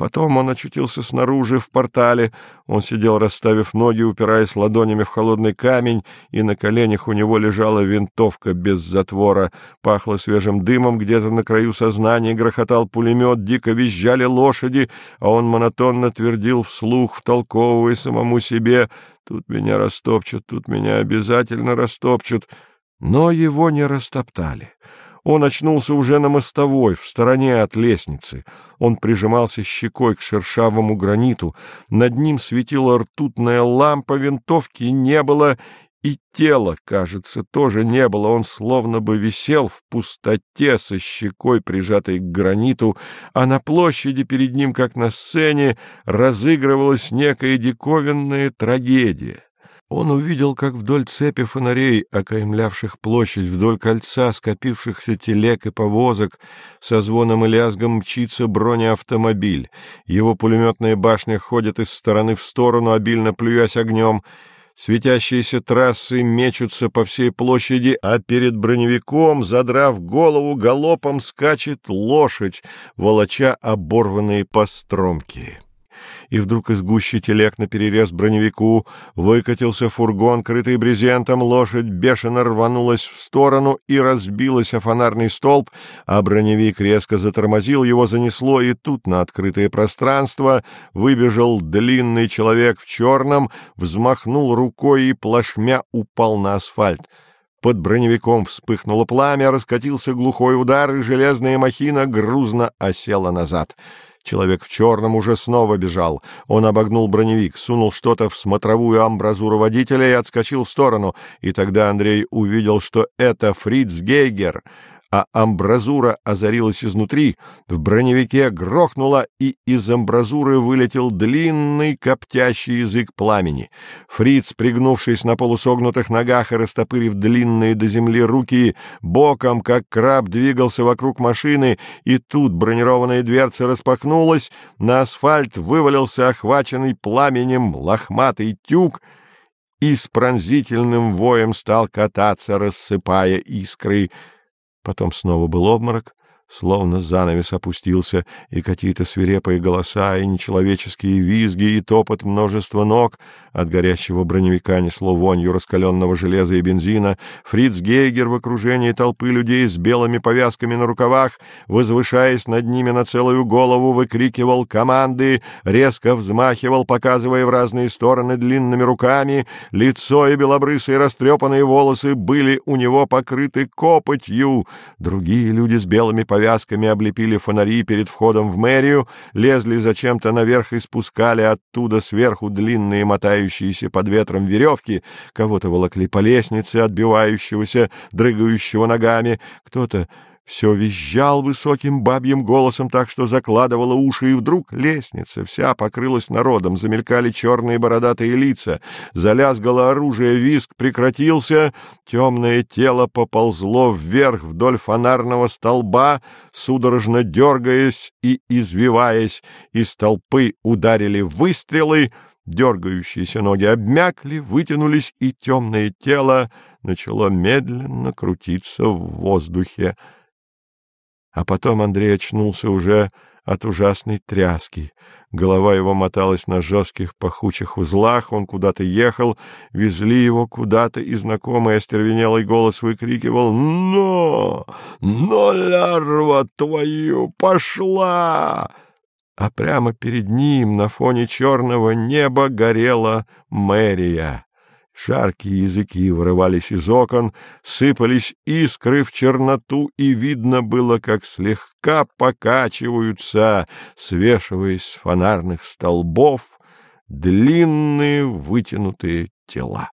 Потом он очутился снаружи, в портале. Он сидел, расставив ноги, упираясь ладонями в холодный камень, и на коленях у него лежала винтовка без затвора. Пахло свежим дымом где-то на краю сознания, грохотал пулемет, дико визжали лошади, а он монотонно твердил вслух, втолковывая самому себе «Тут меня растопчут, тут меня обязательно растопчут». Но его не растоптали. Он очнулся уже на мостовой, в стороне от лестницы. Он прижимался щекой к шершавому граниту. Над ним светила ртутная лампа, винтовки не было, и тела, кажется, тоже не было. Он словно бы висел в пустоте со щекой, прижатой к граниту, а на площади перед ним, как на сцене, разыгрывалась некая диковинная трагедия. Он увидел, как вдоль цепи фонарей, окаймлявших площадь, вдоль кольца скопившихся телег и повозок, со звоном и лязгом мчится бронеавтомобиль. Его пулеметная башня ходит из стороны в сторону, обильно плюясь огнем. Светящиеся трассы мечутся по всей площади, а перед броневиком, задрав голову, галопом скачет лошадь, волоча оборванные постромки и вдруг из гущи телег наперерез броневику выкатился фургон, крытый брезентом, лошадь бешено рванулась в сторону и разбилась о фонарный столб, а броневик резко затормозил, его занесло, и тут на открытое пространство выбежал длинный человек в черном, взмахнул рукой и плашмя упал на асфальт. Под броневиком вспыхнуло пламя, раскатился глухой удар, и железная махина грузно осела назад — Человек в черном уже снова бежал. Он обогнул броневик, сунул что-то в смотровую амбразуру водителя и отскочил в сторону. И тогда Андрей увидел, что это Фриц Гейгер — а амбразура озарилась изнутри, в броневике грохнуло, и из амбразуры вылетел длинный коптящий язык пламени. Фриц, пригнувшись на полусогнутых ногах и растопырив длинные до земли руки, боком, как краб, двигался вокруг машины, и тут бронированная дверца распахнулась, на асфальт вывалился охваченный пламенем лохматый тюк, и с пронзительным воем стал кататься, рассыпая искры — Потом снова был обморок, Словно занавес опустился, и какие-то свирепые голоса, и нечеловеческие визги, и топот множества ног. От горящего броневика несло вонью раскаленного железа и бензина. Фриц Гейгер в окружении толпы людей с белыми повязками на рукавах, возвышаясь над ними на целую голову, выкрикивал команды, резко взмахивал, показывая в разные стороны длинными руками. Лицо и белобрысые растрепанные волосы были у него покрыты копотью. Другие люди с белыми повязками повязками облепили фонари перед входом в мэрию, лезли зачем-то наверх и спускали оттуда сверху длинные мотающиеся под ветром веревки, кого-то волокли по лестнице, отбивающегося, дрыгающего ногами, кто-то все визжал высоким бабьим голосом так, что закладывало уши, и вдруг лестница вся покрылась народом, замелькали черные бородатые лица, залязгало оружие, виск прекратился, темное тело поползло вверх вдоль фонарного столба, судорожно дергаясь и извиваясь, из толпы ударили выстрелы, дергающиеся ноги обмякли, вытянулись, и темное тело начало медленно крутиться в воздухе. А потом Андрей очнулся уже от ужасной тряски. Голова его моталась на жестких пахучих узлах, он куда-то ехал, везли его куда-то, и знакомый остервенелый голос выкрикивал «Но! Но, лярва твою, пошла!» А прямо перед ним на фоне черного неба горела мэрия. Жаркие языки вырывались из окон, сыпались искры в черноту, и видно было, как слегка покачиваются, свешиваясь с фонарных столбов, длинные вытянутые тела.